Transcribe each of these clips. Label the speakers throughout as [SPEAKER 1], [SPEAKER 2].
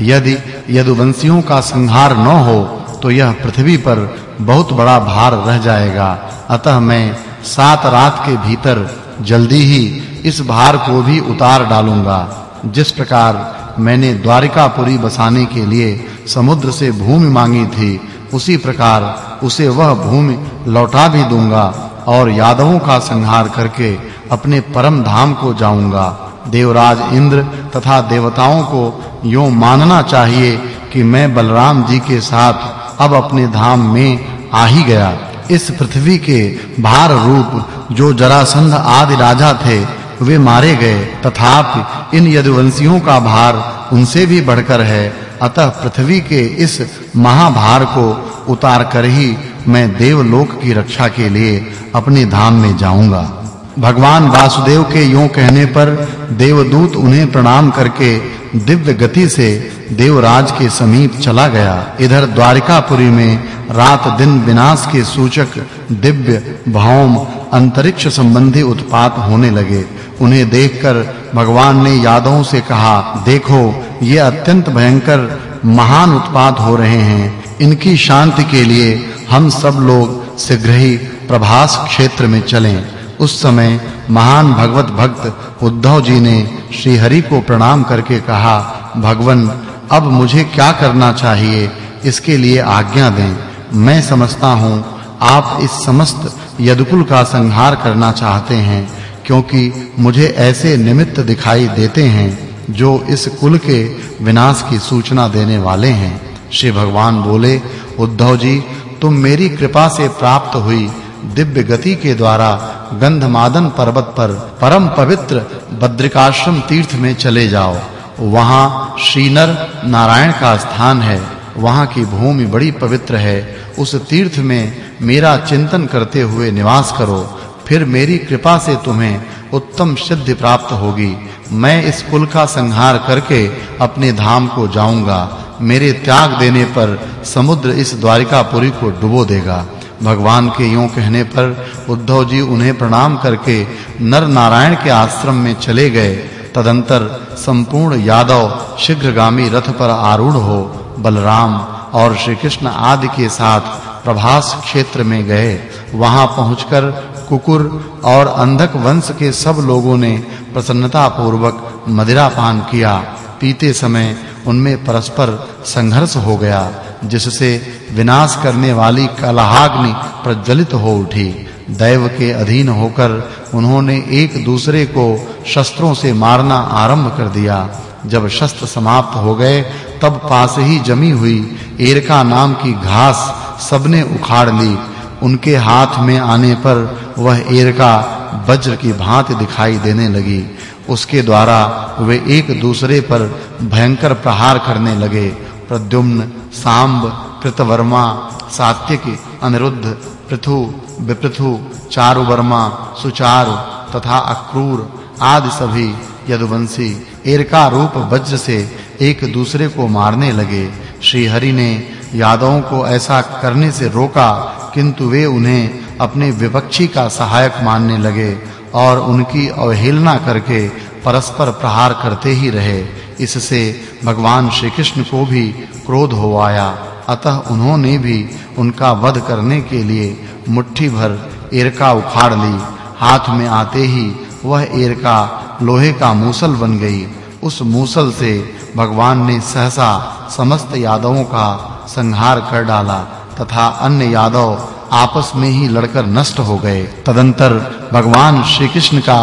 [SPEAKER 1] यदि यदुवंशियों का संहार न हो तो यह पृथ्वी पर बहुत बड़ा भार रह जाएगा। अतः मैं सात रात के भीतर जल्दी ही इस भार को भी उतार डालूँगा। जिस प्रकार मैंने द्वारिकापुरी बसाने के लिए समुद्र से भूमि मांगी थी, उसी प्रकार उसे वह भूमि लौटा भी दूँगा और यादवों का संहार करके अपने परम धाम को जाऊँगा। देवराज इंद्र तथा देवताओं को यूँ मानना चाहिए कि मैं बलराम जी के साथ अब अपने धाम में आ ही गया। इस पृथ्वी के भार रूप जो जरासंध आदि राजा थे, वे मारे गए। तथापि इन यदुवंशियों का भार उनसे भी बढ़कर है। अतः पृथ्वी के इस महाभार को उतार कर ही मैं देवलोक की रक्षा के लिए अपने धाम में जाऊँगा। भगवान वासुदेव के यूँ कहने पर देवदूत उन्हें प्रणाम करके दिव्य गति से देवराज के समीप चला गया। इधर द्वारिकापुरी में रात दिन विनाश के सूचक दिव्य भौम अंतरिक्ष संबंधी उत्पात होने लगे। उन्हें देखकर भगवान ने यादवों से कहा, देखो, ये अत्यंत भयंकर महान उत्पात हो रहे हैं। इनकी शांति के लिए हम सब लोग शीघ्र ही प्रभास क्षेत्र में चलें। उस समय महान भगवत भक्त उद्धव जी ने श्री हरि को प्रणाम करके कहा, भगवन, अब मुझे क्या करना चाहिए? इसके लिए आज्ञा दें। मैं समझता हूँ, आप इस समस्त यदुकुल का संहार करना चाहते हैं, क्योंकि मुझे ऐसे निमित्त दिखाई देते हैं, जो इस कुल के विनाश की सूचना देने वाले हैं। श्री भगवान बोले, उद्धव जी, तुम मेरी कृपा से प्राप्त हुई दिव्य गति के द्वारा गंधमादन पर्वत पर परम पवित्र बद्रिकाश्रम तीर्थ में चले जाओ। वहाँ श्रीनर नारायण का स्थान है। वहाँ की भूमि बड़ी पवित्र है। उस तीर्थ में मेरा चिंतन करते हुए निवास करो। फिर मेरी कृपा से तुम्हें उत्तम सिद्धि प्राप्त होगी। मैं इस कुल का संहार करके अपने धाम को जाऊँगा। मेरे त्याग देने पर समुद्र इस द्वारिकापुरी को डुबो देगा। भगवान के यूँ कहने पर उद्धव जी उन्हें प्रणाम करके नर नारायण के आश्रम में चले गए। तदंतर संपूर्ण यादव शीघ्रगामी रथ पर आरूढ़ हो बलराम और श्री कृष्ण आदि के साथ प्रभास क्षेत्र में गए। वहाँ पहुंचकर कुकुर और अंधक वंश के सब लोगों ने प्रसन्नता पूर्वक मदिरा पान किया। पीते समय उनमें परस्पर संघर्ष हो गया। जिससे विनाश करने वाली कलहाग्नि प्रज्वलित हो उठी। दैव के अधीन होकर उन्होंने एक दूसरे को शस्त्रों से मारना आरंभ कर दिया। जब शस्त्र समाप्त हो गए, तब पास ही जमी हुई एरका नाम की घास सबने उखाड़ ली। उनके हाथ में आने पर वह एरका वज्र की भांति दिखाई देने लगी। उसके द्वारा वे एक दूसरे पर भयंकर प्रहार करने लगे। प्रद्युम्न सांब कृतवर्मा सात्यकी अनिरुद्ध, पृथु, विपृथु, चारुवर्मा, सुचारु तथा अक्रूर आदि सभी यदुवंशी एरका रूप वज्र से एक दूसरे को मारने लगे। श्री हरि ने यादवों को ऐसा करने से रोका, किंतु वे उन्हें अपने विपक्षी का सहायक मानने लगे और उनकी अवहेलना करके परस्पर प्रहार करते ही रहे। इससे भगवान श्री कृष्ण को भी क्रोध हो आया अतः उन्होंने भी उनका वध करने के लिए मुट्ठी भर एरका उखाड़ ली। हाथ में आते ही वह एरका लोहे का मूसल बन गई। उस मूसल से भगवान ने सहसा समस्त यादवों का संहार कर डाला तथा अन्य यादव आपस में ही लड़कर नष्ट हो गए। तदंतर भगवान श्री कृष्ण का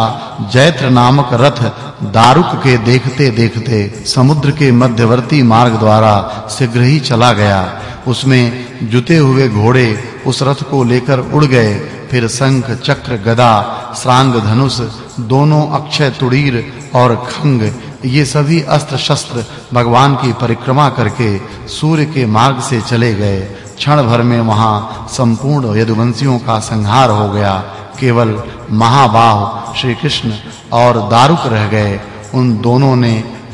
[SPEAKER 1] जैत्र नामक रथ दारुक के देखते देखते समुद्र के मध्यवर्ती मार्ग द्वारा शीघ्र ही चला गया। उसमें जुते हुए घोड़े उस रथ को लेकर उड़ गए। फिर शंख, चक्र, गदा, श्रांग, धनुष, दोनों अक्षय, तुड़ीर और खंग, ये सभी अस्त्र शस्त्र भगवान की परिक्रमा करके सूर्य के मार्ग से चले गए। क्षण भर में वहाँ संपूर्ण यदुवंशियों का संहार हो गया। केवल महाबाह श्री कृष्ण और दारुक रह गए। उन दोनों ने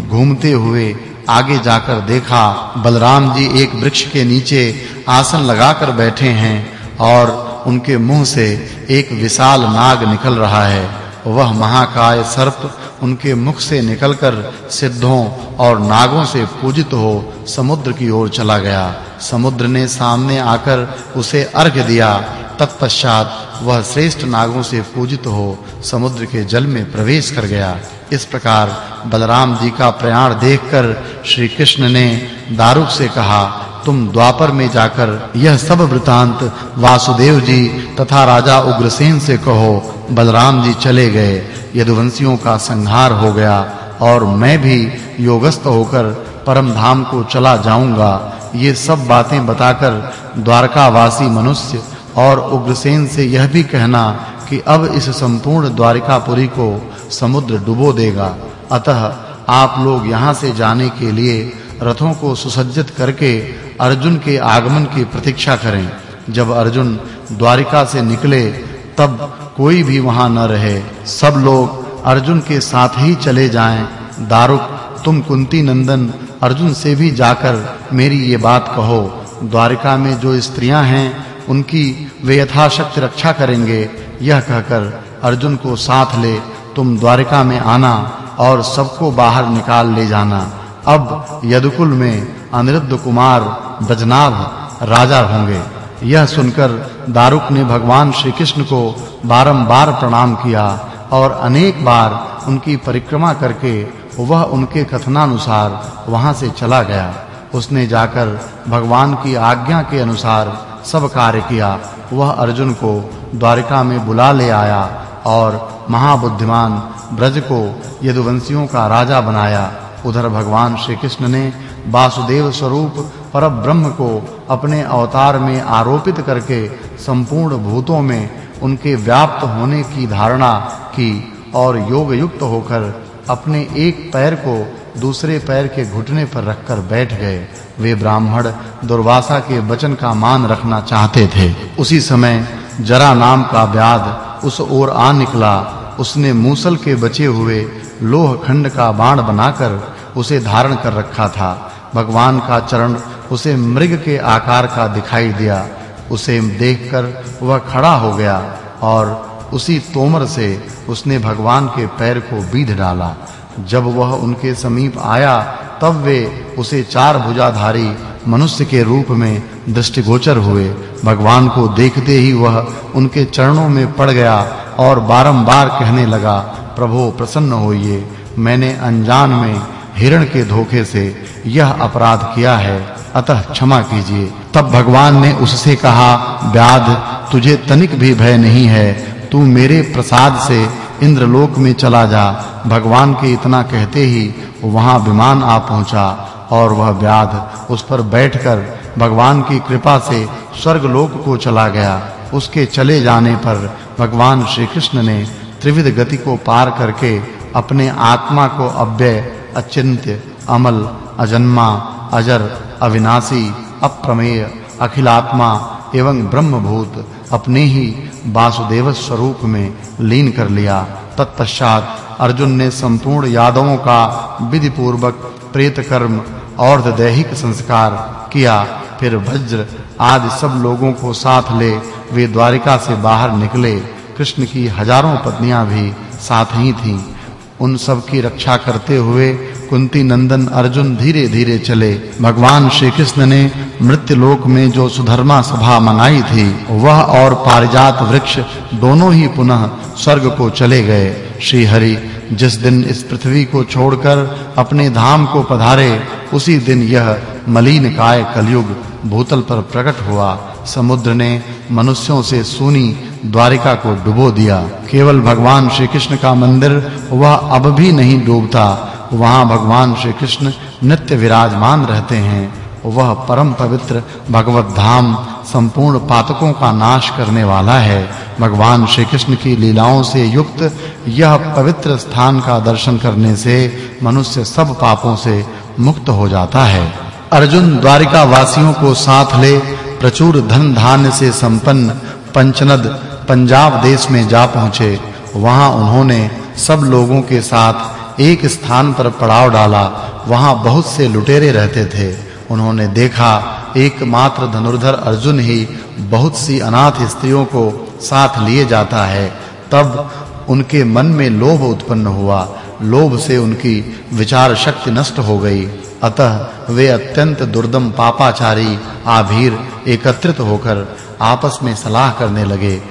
[SPEAKER 1] घूमते हुए आगे जाकर देखा, बलराम जी एक वृक्ष के नीचे आसन लगाकर बैठे हैं और उनके मुँह से एक विशाल नाग निकल रहा है। वह महाकाय सर्प उनके मुख से निकलकर सिद्धों और नागों से पूजित हो समुद्र की ओर चला गया। समुद्र ने सामने आकर उसे अर्घ दिया। तत्पश्चात वह श्रेष्ठ नागों से पूजित हो समुद्र के जल में प्रवेश कर गया। इस प्रकार बलराम जी का प्रयाण देखकर श्री कृष्ण ने दारुक से कहा, तुम द्वापर में जाकर यह सब वृतांत वासुदेव जी तथा राजा उग्रसेन से कहो। बलराम जी चले गए। यदुवंशियों का संहार हो गया और मैं भी योगस्थ होकर परम धाम को चला जाऊँगा। ये सब बातें बताकर द्वारकावासी मनुष्य और उग्रसेन से यह भी कहना कि अब इस संपूर्ण द्वारिकापुरी को समुद्र डुबो देगा। अतः आप लोग यहाँ से जाने के लिए रथों को सुसज्जित करके अर्जुन के आगमन की प्रतीक्षा करें। जब अर्जुन द्वारिका से निकले, तब कोई भी वहाँ न रहे। सब लोग अर्जुन के साथ ही चले जाएँ। दारुक, तुम कुंती नंदन, अर्जुन से भी जाकर मेरी ये बात कहो। द्वारिका में जो स्त्रियाँ हैं, उनकी वे यथाशक्ति रक्षा करेंगे। यह कहकर अर्जुन को साथ ले, तुम द्वारिका में आना और सबको बाहर निकाल ले जाना। अब यदुकुल में अनिरुद्ध कुमार, बजनाभ राजा होंगे। यह सुनकर दारुक ने भगवान श्री कृष्ण को बारंबार प्रणाम किया और अनेक बार उनकी परिक्रमा करके वह उनके कथनानुसार वहाँ से चला गया। उसने जाकर भगवान की आज्ञा के अनुसार सब कार्य किया। वह अर्जुन को द्वारिका में बुला ले आया और महाबुद्धिमान ब्रज को यदुवंशियों का राजा बनाया। उधर भगवान श्री कृष्ण ने वासुदेव स्वरूप पर ब्रह्म को अपने अवतार में आरोपित करके संपूर्ण भूतों में उनके व्याप्त होने की धारणा की और योग युक्त होकर अपने एक पैर को दूसरे पैर के घुटने पर रखकर बैठ गए। वे ब्राह्मण दुर्वासा के वचन का मान रखना चाहते थे। उसी समय जरा नाम का व्याध उस ओर आ निकला। उसने मूसल के बचे हुए लोह खंड का बाण बनाकर उसे धारण कर रखा था। भगवान का चरण उसे मृग के आकार का दिखाई दिया। उसे देखकर वह खड़ा हो गया और उसी तोमर से उसने भगवान के पैर को बीध डाला। जब वह उनके समीप आया, तब वे उसे चार भुजाधारी मनुष्य के रूप में दृष्टिगोचर हुए। भगवान को देखते ही वह उनके चरणों में पड़ गया और बारंबार कहने लगा, प्रभु, प्रसन्न होइए। मैंने अनजान में हिरण के धोखे से यह अपराध किया है। अतः क्षमा कीजिए। तब भगवान ने उससे कहा व्याध तुझे तनिक भी भय नहीं है। तू मेरे प्रसाद से इंद्रलोक में चला जा। भगवान के इतना कहते ही वहाँ विमान आ पहुँचा और वह व्याध उस पर बैठकर भगवान की कृपा से स्वर्गलोक को चला गया। उसके चले जाने पर भगवान श्री कृष्ण ने त्रिविध गति को पार करके अपने आत्मा को अव्यय, अचिंत्य, अमल, अजन्मा, अजर अविनाशी, अप्रमेय, अखिलात्मा एवं ब्रह्मभूत अपने ही वासुदेव स्वरूप में लीन कर लिया। तत्पश्चात अर्जुन ने संपूर्ण यादवों का विधि पूर्वक प्रेत कर्म और दैहिक संस्कार किया। फिर वज्र आदि सब लोगों को साथ ले वे द्वारिका से बाहर निकले। कृष्ण की हज़ारों पत्नियाँ भी साथ ही थीं। उन सब की रक्षा करते हुए कुंती नंदन अर्जुन धीरे-धीरे चले। भगवान श्री कृष्ण ने मृत्यु लोक में जो सुधर्मा सभा मनाई थी, वह और पारिजात वृक्ष दोनों ही पुनः स्वर्ग को चले गए। श्री हरि जिस दिन इस पृथ्वी को छोड़कर अपने धाम को पधारे, उसी दिन यह मलिन काय कलयुग भूतल पर प्रकट हुआ। समुद्र ने मनुष्यों से सुनी द्वारिका को डुबो दिया। केवल भगवान श्री कृष्ण का मंदिर वह अब भी नहीं डूबता वहाँ भगवान श्री कृष्ण नित्य विराजमान रहते हैं। वह परम पवित्र भगवत धाम संपूर्ण पातकों का नाश करने वाला है। भगवान श्री कृष्ण की लीलाओं से युक्त यह पवित्र स्थान का दर्शन करने से मनुष्य सब पापों से मुक्त हो जाता है। अर्जुन द्वारिका वासियों को साथ ले प्रचुर धन धान्य से संपन्न पंचनद पंजाब देश में जा पहुँचे। वहाँ उन्होंने सब लोगों के साथ एक स्थान पर पड़ाव डाला, वहाँ बहुत से लुटेरे रहते थे। उन्होंने देखा, एकमात्र धनुर्धर अर्जुन ही बहुत सी अनाथ स्त्रियों को साथ लिए जाता है। तब उनके मन में लोभ उत्पन्न हुआ। लोभ से उनकी विचार शक्ति नष्ट हो गई। अतः वे अत्यंत दुर्दम पापाचारी, आभीर, एकत्रित होकर आपस में सलाह करने लगे।